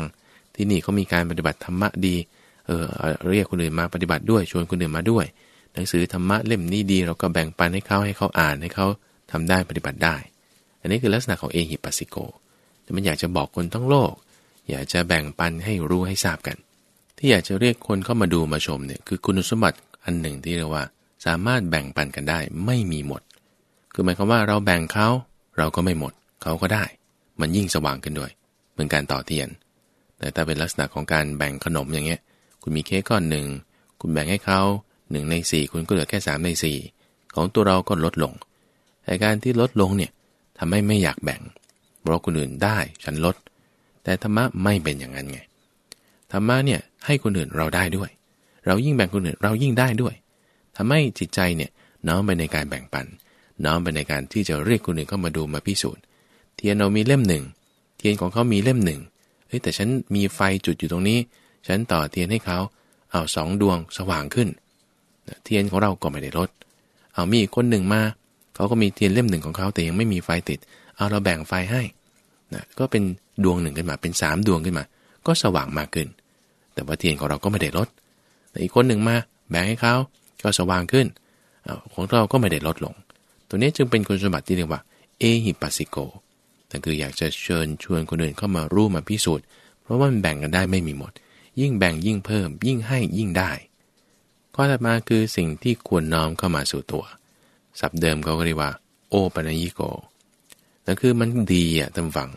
A: ที่นี่เขามีการปฏิบัติธรรมะดีเออเรียกคนอื่นมาปฏิบัติด้วยชวนคนอื่นมาด้วย หนังสือธรรมะเล่มนี้ดี เราก็แบ่งปันให้เขาให้เขาอ่านให้เขาทำได้ปฏิบัติได้ อันนี้คือลักษณะของเอหิปัสสิโกแต่มันอยากจะบอกคนทั้งโลก อยากจะแบ่งปันให้รู้ให้ทราบกัน ที่อยากจะเรียกคนเข้ามาดูมาชมเนี่ยคือคุณสมบัติอันหนึ่งที่เรียกว่า สามารถแบ่งปันกันได้ไม่มีหมด คือหมายความว่าเราแบ่งเขาเราก็ไม่หมด เขาก็ได้ มันยิ่งสว่างขึ้นด้วยเหมือนการต่อเทียน แต่ถ้าเป็นลักษณะของการแบ่งขนมอย่างเงี้ย คุณมีเค้กก้อนหนึ่ง คุณแบ่งให้เขาหนึ่งในสี่คุณก็เหลือแค่สามในสี่ของตัวเราก็ลดลงแต่การที่ลดลงเนี่ยทำให้ไม่อยากแบ่งเพราะคนอื่นได้ฉันลด แต่ธรรมะไม่เป็นอย่างนั้นไง ธรรมะเนี่ยให้คนอื่นเราได้ด้วย เรายิ่งแบ่งคนอื่นเรายิ่งได้ด้วยทำให้จิตใจเนี่ยน้อมไปในการแบ่งปัน น้อมไปในการที่จะเรียกคนอื่นเข้ามาดูมาพิสูจน์ เทียนเรามีเล่มหนึ่ง เทียนของเขามีเล่มหนึ่งเฮ้ยแต่ฉันมีไฟจุดอยู่ตรงนี้ ฉันต่อเทียนให้เขาเอาสองดวงสว่างขึ้น เทียนของเราก็ไม่ได้ลด เอามีอีกคนหนึ่งมาเขาก็มีเทียนเล่มหนึ่งของเขาแต่ยังไม่มีไฟติด เอาเราแบ่งไฟให้นะก็เป็นดวงหนึ่งขึ้นมาเป็นสามดวงขึ้นมา ก็สว่างมากขึ้น แต่ว่าเทียนของเราก็ไม่ได้ลดแต่อีกคนหนึ่งมาแบ่งให้เขาก็สว่างขึ้นของเราก็ไม่ได้ลดลง ตัวนี้จึงเป็นคุณสมบัติที่เรียกว่าเอหิปัสสิโก แต่คืออยากจะเชิญชวนคนอื่นเข้ามารู้มาพิสูจน์ เพราะว่ามันแบ่งกันได้ไม่มีหมด ยิ่งแบ่งยิ่งเพิ่ม ยิ่งให้ยิ่งได้ ข้อถัดมาคือสิ่งที่ควรน้อมเข้ามาสู่ตัว ศัพท์เดิมเขาก็เรียกว่า โอปัญญิโกนั่นคือมันดีอะท่านฟัง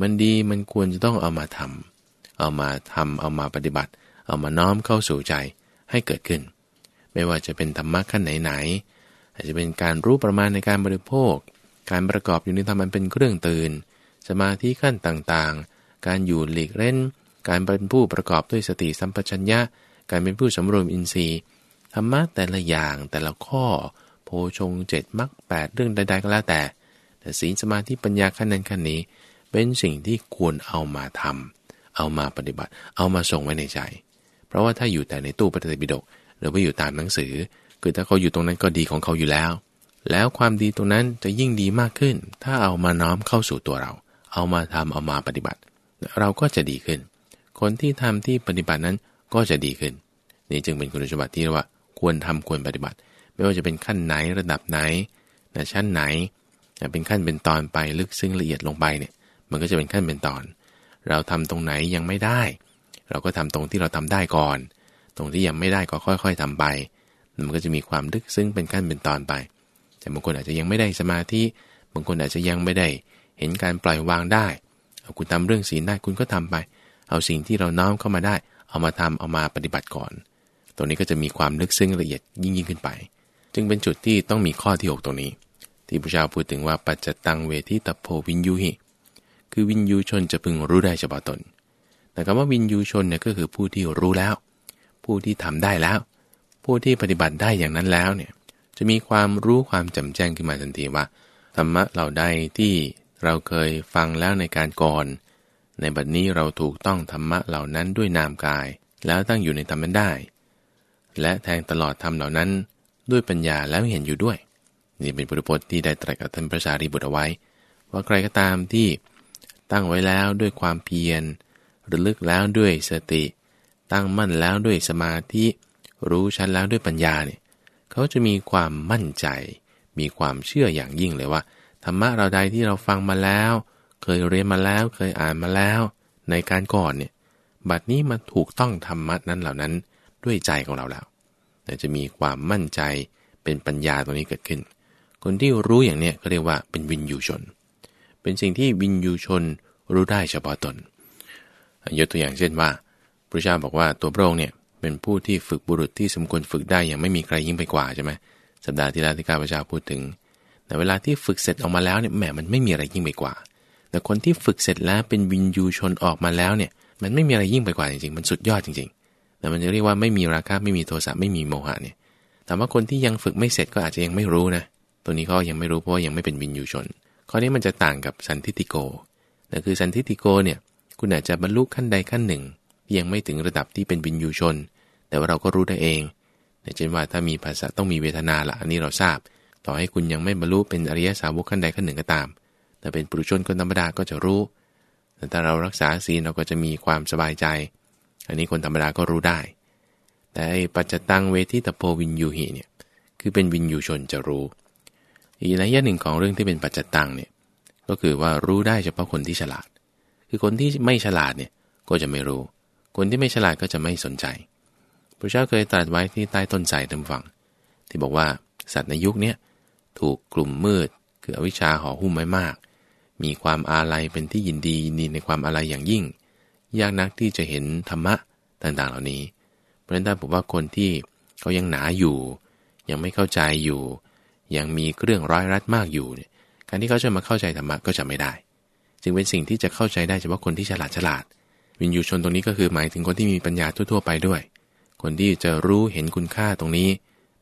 A: มันดีมันควรจะต้องเอามาทำเอามาทำเอามาปฏิบัติ เอามาน้อมเข้าสู่ใจให้เกิดขึ้น ไม่ว่าจะเป็นธรรมะขั้นไหนๆอาจจะเป็นการรู้ประมาณในการบริโภค การประกอบอยู่ในธรรมมันเป็นเครื่องตื่น สมาธิขั้นต่างๆ การอยู่หลีกเล่น การเป็นผู้ประกอบด้วยสติสัมปชัญญะ การเป็นผู้สำรวมอินทรีย์ ธรรมะแต่ละอย่างแต่ละข้อ โพชงเจ็ดมรรคแปดเรื่องใดๆก็แล้วแต่ แต่ศีลสมาธิปัญญาขั้นนั้นขั้นนี้ เป็นสิ่งที่ควรเอามาทำเอามาปฏิบัติ เอามาส่งไว้ในใจ เพราะว่าถ้าอยู่แต่ในตู้ปฏิบิดกหรือว่าอยู่ตามหนังสือ คือถ้าเขาอยู่ตรงนั้นก็ดีของเขาอยู่แล้ว แล้วความดีตรงนั้นจะยิ่งดีมากขึ้น ถ้าเอามาน้อมเข้าสู่ตัวเรา เอามาทำเอามาปฏิบัติ เราก็จะดีขึ้น คนที่ทำที่ปฏิบัตินั้นก็จะดีขึ้น นี่จึงเป็นคุณสมบัติที่เรียกว่า ควรทำควรปฏิบัติ ไม่ว่าจะเป็นขั้นไหนระดับไหนนะชั้นไหนเป็นขั้นเป็นตอนไปลึกซึ้งละเอียดลงไปเนี่ย มันก็จะเป็นขั้นเป็นตอน เราทำตรงไหนยังไม่ได้ เราก็ทำตรงที่เราทำได้ก่อน ตรงที่ยังไม่ได้ก็ค่อย ๆทำไป มันก็จะมีความลึกซึ้งเป็นขั้นเป็นตอนไป แต่บางคนอาจจะยังไม่ได้สมาธิ บางคนอาจจะยังไม่ได้เห็นการปล่อยวางได้ คุณทำเรื่องศีลได้คุณก็ทำไป เอาสิ่งที่เราน้อมเข้ามาได้ เอามาทำเอามาปฏิบัติก่อน ตรงนี้ก็จะมีความลึกซึ้งละเอียดยิ่งยิ่งขึ้นไป จึงเป็นจุดที่ต้องมีข้อที่6ตรงนี้ ที่พระเจ้าพูดถึงว่าปัจจตังเวทิตโพวินยูหิ คือวินยูชนจะพึงรู้ได้เฉพาะตน แต่คำว่าวินยูชนเนี่ยก็คือผู้ที่รู้แล้ว ผู้ที่ทำได้แล้ว ผู้ที่ปฏิบัติได้อย่างนั้นแล้วเนี่ย จะมีความรู้ความจำแจ้งขึ้นมาทันทีว่า ธรรมะเหล่าใดที่เราเคยฟังแล้วในการก่อน ในบัดนี้เราถูกต้องธรรมะเหล่านั้นด้วยนามกาย แล้วตั้งอยู่ในธรรมนั้นได้ และแทงตลอดธรรมเหล่านั้น ด้วยปัญญาแล้วเห็นอยู่ด้วย นี่เป็นพุทธพจน์ที่ได้ตรัสกับท่านพระสารีบุตรเอาไว้ ว่าใครก็ตามที่ตั้งไว้แล้วด้วยความเพียรระลึกแล้วด้วยสติ ตั้งมั่นแล้วด้วยสมาธิ รู้ชัดแล้วด้วยปัญญาเนี่ย เขาจะมีความมั่นใจ มีความเชื่ออย่างยิ่งเลยว่า ธรรมะเราใดที่เราฟังมาแล้ว เคยเรียนมาแล้วเคยอ่านมาแล้ว ในการก่อนเนี่ยบัดนี้มาถูกต้องธรรมะนั้นเหล่านั้นด้วยใจของเราแล้วจะมีความมั่นใจเป็นปัญญาตรงนี้เกิดขึ้น คนที่รู้อย่างเนี้ยก็เรียกว่าเป็นวินยูชน เป็นสิ่งที่วินยูชนรู้ได้เฉพาะตนยกตัวอย่างเช่นว่าพระเจ้าบอกว่าตัวพระองค์เนี่ย เป็นผู้ที่ฝึกบุรุษที่สมควรฝึกได้อย่างไม่มีใครยิ่งไปกว่าใช่ไหมสัปดาห์ที่แล้วที่ข้าพเจ้าพูดถึง แต่เวลาที่ฝึกเสร็จออกมาแล้วเนี่ยแหมมันไม่มีอะไรยิ่งไปกว่า แต่คนที่ฝึกเสร็จแล้วเป็นวินยูชนออกมาแล้วเนี่ย มันไม่มีอะไรยิ่งไปกว่าจริงๆ มันสุดยอดจริงๆ แต่มันจะเรียกว่าไม่มีราคะไม่มีโทสะไม่มีโมหะเนี่ยแต่ว่าคนที่ยังฝึกไม่เสร็จก็อาจจะยังไม่รู้นะ ตัวนี้ก็ยังไม่รู้เพราะว่ายังไม่เป็นวินยูชน ข้อนี้มันจะต่างกับสันทิติโกนั่นคือสันทิติโกเนี่ย คุณอาจจะบรรลุขั้นใดขั้นหนึ่ง ยังไม่ถึงระดับที่เป็นวินยูชน แต่ว่าเราก็รู้ได้เองเช่นว่าถ้ามีภาษาต้องมีเวทนาละอันนี้เราทราบ ต่อให้คุณยังไม่บรรลุเป็นอริยสาวกขั้นใดขั้นหนึ่งก็ตาม แต่เป็นปุถุชนคนธรรมดาก็จะรู้ แต่ถ้าเรารักษาศีลเราก็จะมีความสบายใจ อันนี้คนธรรมดาก็รู้ได้ แต่ไอปัจจตังเวทิตโพวินยูหีเนี่ยคือเป็นวินยูชนจะรู้ อีกนัยยะหนึ่งของเรื่องที่เป็นปัจจตังเนี่ยก็คือว่ารู้ได้เฉพาะคนที่ฉลาด คือคนที่ไม่ฉลาดเนี่ยก็จะไม่รู้ คนที่ไม่ฉลาดก็จะไม่สนใจ พระเจ้าเคยตรัสไว้ที่ใต้ต้นไทรทำฝัง ที่บอกว่าสัตว์ในยุคนี้ถูกกลุ่มมืด คืออวิชชาห่อหุ้มไว้มาก มีความอาลัยเป็นที่ยินดียินดีในความอาลัยอย่างยิ่ง ยากนักที่จะเห็นธรรมะต่างๆ เหล่านี้ เพราะฉะนั้นผมว่าคนที่เขายังหนาอยู่ ยังไม่เข้าใจอยู่ ยังมีเครื่องร้อยรัดมากอยู่เนี่ยการที่เขาจะมาเข้าใจธรรมะก็จะไม่ได้ จึงเป็นสิ่งที่จะเข้าใจได้เฉพาะคนที่ฉลาดฉลาด วินยูชนตรงนี้ก็คือหมายถึงคนที่มีปัญญาทั่ว ๆ ไปด้วย คนที่จะรู้เห็นคุณค่าตรงนี้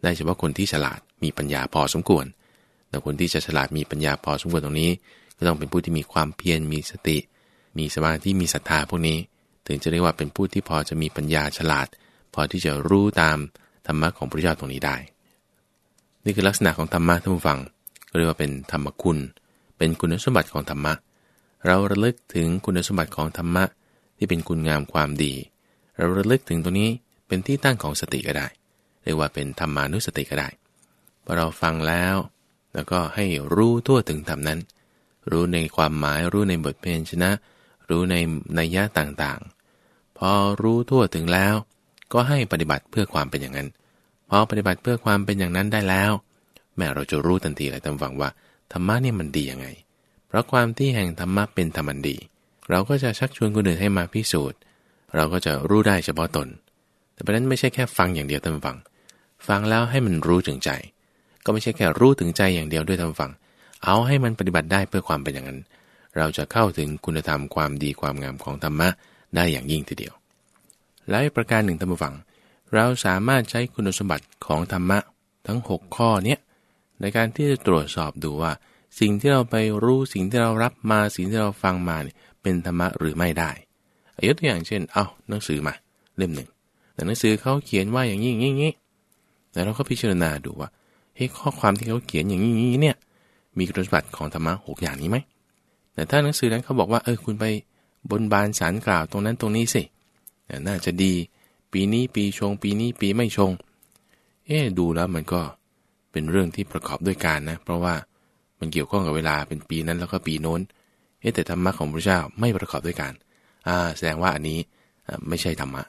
A: ได้เฉพาะคนที่ฉลาดมีปัญญาพอสมควร แต่คนที่จะฉลาดมีปัญญาพอสมควรตรงนี้ ก็ต้องเป็นผู้ที่มีความเพียรมีสติ มีสมาธิมีศรัทธาพวกนี้ ถึงจะเรียกว่าเป็นผู้ที่พอจะมีปัญญาฉลาด พอที่จะรู้ตามธรรมะของพระเจ้าตรงนี้ได้ นี่คือลักษณะของธรรมะท่านผู้ฟังเรียกว่าเป็นธรรมคุณ เป็นคุณสมบัติของธรรมะ เราระลึกถึงคุณสมบัติของธรรมะ ที่เป็นคุณงามความดี เราระลึกถึงตัวนี้เป็นที่ตั้งของสติก็ได้ เรียกว่าเป็นธรรมานุสติก็ได้พอเราฟังแล้ว แล้วก็ให้รู้ทั่วถึงธรรมนั้น รู้ในความหมายรู้ในบทเพลงชนะ รู้ในนัยยะต่างๆ พอรู้ทั่วถึงแล้ว ก็ให้ปฏิบัติเพื่อความเป็นอย่างนั้น พอปฏิบัติเพื่อความเป็นอย่างนั้นได้แล้ว แม้เราจะรู้ทันทีเลยตามฟังว่าธรรมะนี่มันดียังไง เพราะความที่แห่งธรรมะเป็นธรรมันดี เราก็จะชักชวนคนอื่นให้มาพิสูจน์ เราก็จะรู้ได้เฉพาะตน แต่ประเด็นไม่ใช่แค่ฟังอย่างเดียวท่านฟัง ฟังแล้วให้มันรู้ถึงใจ ก็ไม่ใช่แค่รู้ถึงใจอย่างเดียวด้วยท่านฟัง เอาให้มันปฏิบัติได้เพื่อความเป็นอย่างนั้น เราจะเข้าถึงคุณธรรมความดีความงามของธรรมะได้อย่างยิ่งทีเดียว และประการหนึ่งท่านฟัง เราสามารถใช้คุณสมบัติของธรรมะทั้ง 6 ข้อเนี้ยในการที่จะตรวจสอบดูว่า สิ่งที่เราไปรู้สิ่งที่เรารับมาสิ่งที่เราฟังมาเนี่ย เป็นธรรมะหรือไม่ได้ยกตัวอย่างเช่น เอาหนังสือมาเล่มหนึ่ง แต่หนังสือเขาเขียนว่าอย่างนี้อย่างนี้แต่เราก็พิจารณาดูว่าเฮ้ยข้อความที่เขาเขียนอย่างนี้เนี่ย มีคุณสมบัติของธรรมะหกอย่างนี้ไหม แต่ถ้าหนังสือนั้นเขาบอกว่าเออคุณไปบนบานสารกล่าวตรงนั้นตรงนี้สิ น่าจะดี ปีนี้ปีชง ปีนี้ปีไม่ชง เอ๊ดูแล้วมันก็เป็นเรื่องที่ประกอบด้วยการนะ เพราะว่ามันเกี่ยวข้องกับเวลาเป็นปีนั้นแล้วก็ปีโน้น แต่ธรรมะของพระเจ้าไม่ประกอบด้วยการอ่าแสดงว่าอันนี้ไม่ใช่ธรรมะ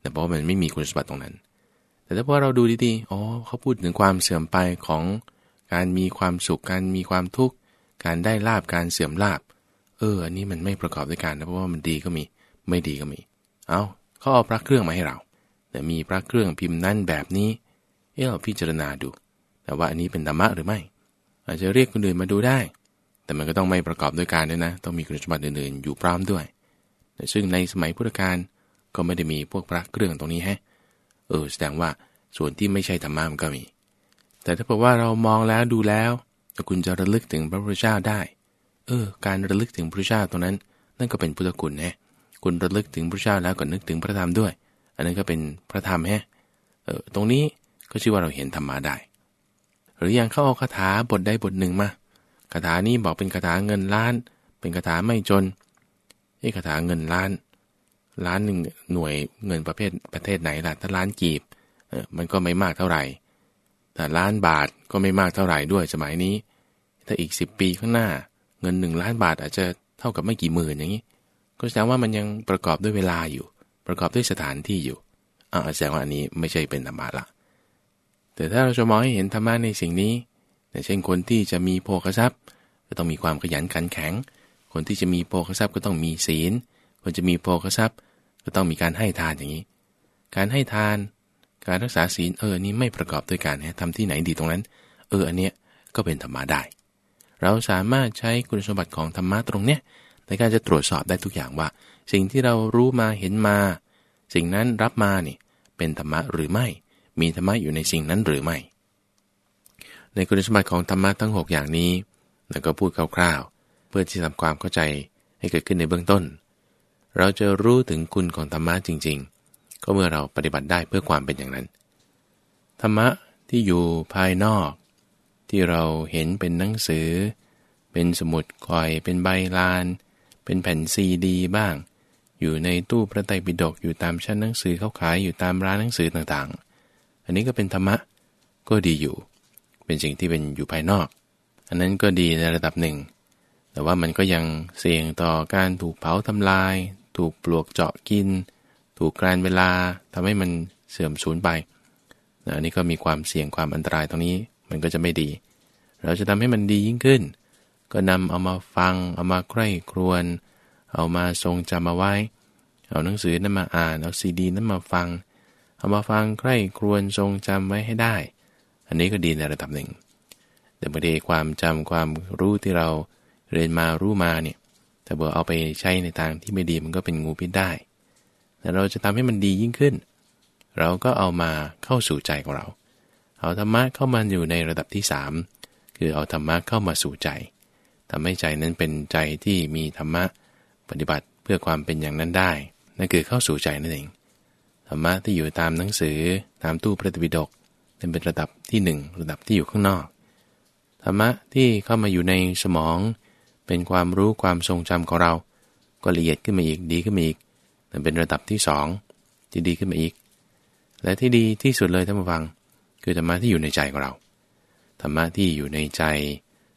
A: แต่เพราะมันไม่มีคุณสมบัติตรงนั้น แต่ถ้าพอเราดูดีๆ อ๋อเขาพูดถึงความเสื่อมไปของการมีความสุข การมีความทุกข์ การได้ลาบ การเสื่อมลาบ เออ อันนี้มันไม่ประกอบด้วยกันนะเพราะว่ามันดีก็มี ไม่ดีก็มี เอาเขาเอาพระเครื่องมาให้เรา แต่มีพระเครื่องพิมพ์นั่นแบบนี้ เออเราพิจารณาดู แต่ว่าอันนี้เป็นธรรมะหรือไม่ อาจจะเรียกคนอื่นมาดูได้ แต่มันก็ต้องไม่ประกอบด้วยการด้วยนะ ต้องมีคุณสมบัติอื่นๆ อยู่พร้อมด้วยแต่ซึ่งในสมัยพุทธกาลก็ไม่ได้มีพวกพระเครื่องตรงนี้ฮะ เออ แสดงว่าส่วนที่ไม่ใช่ธรรมะมันก็มี แต่ถ้าบอกว่าเรามองแล้วดูแล้วคุณจะระลึกถึงพระพุทธเจ้าได้ เออ การระลึกถึงพระพุทธเจ้าตรงนั้น นั่นก็เป็นพุทธคุณนะคุณระลึกถึงพระเจ้าแล้วก็นึกถึงพระธรรมด้วย อันนั้นก็เป็นพระธรรมฮะ เออ ตรงนี้ก็ชื่อว่าเราเห็นธรรมะได้ หรืออย่างเขาเอาคาถาบทใดบทหนึ่งมา คาถานี้บอกเป็นคาถาเงินล้าน เป็นคาถาไม่จนไอ้คาถาเงินล้าน ล้านหนึ่งหน่วยเงินประเภทประเทศไหนล่ะถ้าล้านกีบเออมันก็ไม่มากเท่าไหร่แต่ล้านบาทก็ไม่มากเท่าไหร่ด้วยสมัยนี้ ถ้าอีกสิบปีข้างหน้า เงินหนึ่งล้านบาทอาจจะเท่ากับไม่กี่หมื่นอย่างนี้ ก็แสดงว่ามันยังประกอบด้วยเวลาอยู่ ประกอบด้วยสถานที่อยู่อ่าแสดงว่าอันนี้ไม่ใช่เป็นธรรมะละแต่ถ้าเราจะมองให้เห็นธรรมะในสิ่งนี้ เช่นคนที่จะมีโภคทรัพย์ ก็ต้องมีความขยันขันแข็ง คนที่จะมีโภคทรัพย์ก็ต้องมีศีล คนจะมีโภคทรัพย์ ก็ต้องมีการให้ทานอย่างนี้ การให้ทาน การรักษาศีลเออนี้ไม่ประกอบด้วยการทำที่ไหนดีตรงนั้น เอออันเนี้ยก็เป็นธรรมะได้ เราสามารถใช้คุณสมบัติของธรรมะตรงเนี้ยในการจะตรวจสอบได้ทุกอย่างว่า สิ่งที่เรารู้มาเห็นมา สิ่งนั้นรับมานี่เป็นธรรมะหรือไม่ มีธรรมะอยู่ในสิ่งนั้นหรือไม่ ในคุณสมบัติของธรรมะทั้ง 6 อย่างนี้ แล้วก็พูดคร่าวๆ เพื่อที่ทำความเข้าใจให้เกิดขึ้นในเบื้องต้น เราจะรู้ถึงคุณของธรรมะจริง ๆ ก็เมื่อเราปฏิบัติได้เพื่อความเป็นอย่างนั้น ธรรมะที่อยู่ภายนอก ที่เราเห็นเป็นหนังสือ เป็นสมุดคอย เป็นใบลาน เป็นแผ่นซีดีบ้าง อยู่ในตู้พระไตรปิฎกอยู่ตามชั้นหนังสือเขาขายอยู่ตามร้านหนังสือต่างๆ อันนี้ก็เป็นธรรมะก็ดีอยู่ เป็นสิ่งที่เป็นอยู่ภายนอก อันนั้นก็ดีในระดับหนึ่ง แต่ว่ามันก็ยังเสี่ยงต่อการถูกเผาทำลาย ถูกปลวกเจาะกิน ถูกการเวลาทำให้มันเสื่อมสูญไปอันนี้ก็มีความเสี่ยงความอันตรายตรงนี้มันก็จะไม่ดี เราจะทำให้มันดียิ่งขึ้น ก็นำเอามาฟัง เอามาใคร่ครวญเอามาทรงจำเอาไว้ เอาหนังสือนั้นมาอ่าน เอาซีดีนั้นมาฟัง เอามาฟังใคร่ครวญทรงจำไว้ให้ได้ อันนี้ก็ดีในระดับหนึ่ง แต่บางทีความจำความรู้ที่เราเรียนมารู้มาเนี่ยแต่เบอเอาไปใช้ในทางที่ไม่ดีมันก็เป็นงูพิษได้ แต่เราจะทำให้มันดียิ่งขึ้น เราก็เอามาเข้าสู่ใจของเรา เอาธรรมะเข้ามาอยู่ในระดับที่สามคือเอาธรรมะเข้ามาสู่ใจทำให้ใจนั้นเป็นใจที่มีธรรมะปฏิบัติเพื่อความเป็นอย่างนั้นได้ นั่นคือเข้าสู่ใจนั่นเอง ธรรมะที่อยู่ตามหนังสือตามตู้พระตปิฎก เป็นระดับที่หนึ่งระดับที่อยู่ข้างนอก ธรรมะที่เข้ามาอยู่ในสมอง เป็นความรู้ความทรงจำของเรา ก็ละเอียดขึ้นมาอีกดีขึ้นมาอีกนั่นเป็นระดับที่สองที่ดีขึ้นมาอีก และที่ดีที่สุดเลยท่านผู้ฟัง คือธรรมะที่อยู่ในใจของเรา ธรรมะที่อยู่ในใจ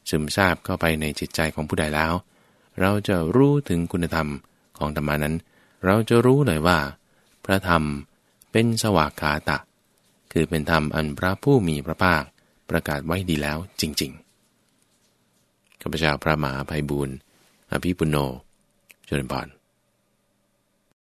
A: ซึมซาบเข้าไปในจิตใจของผู้ใดแล้ว เราจะรู้ถึงคุณธรรมของธรรมานั้น เราจะรู้เลยว่า พระธรรมเป็นสวากขาตะ คือเป็นธรรมอันพระผู้มีพระภาคประกาศไว้ดีแล้วจริงๆข้าพเจ้าพระมหาภัยบุญอภิปุโนเจริญพร